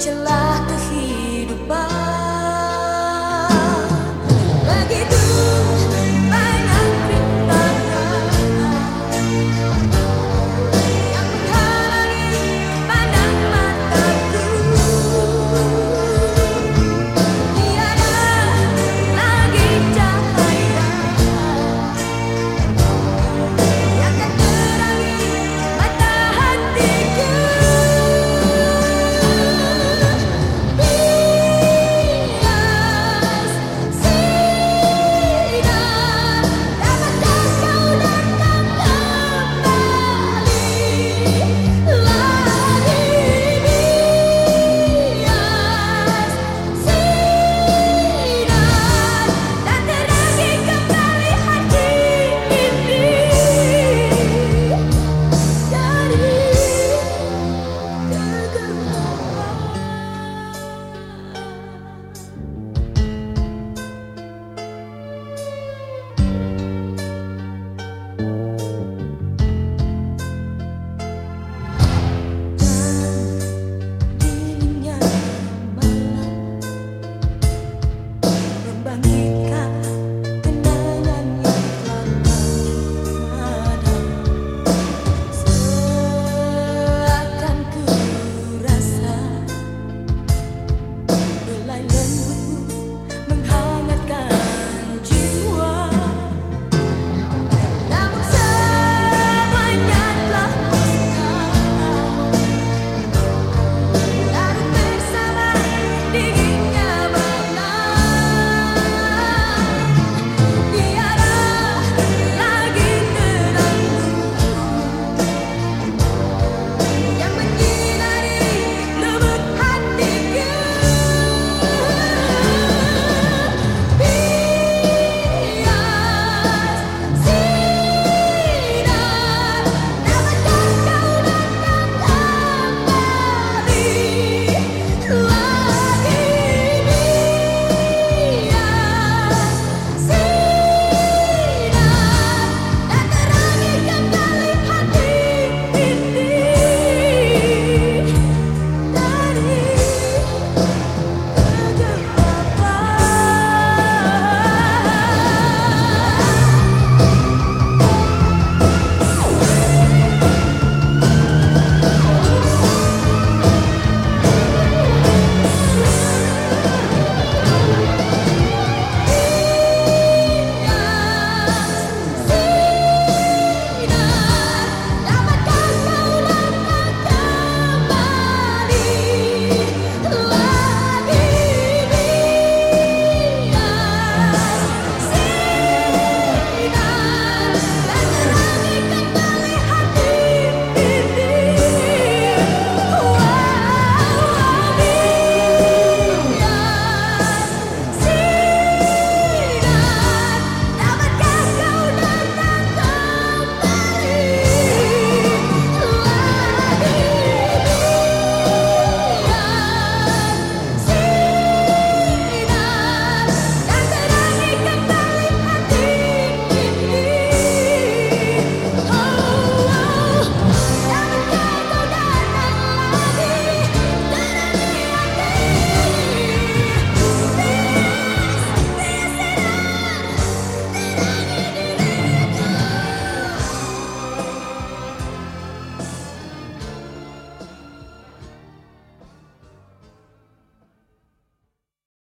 To love.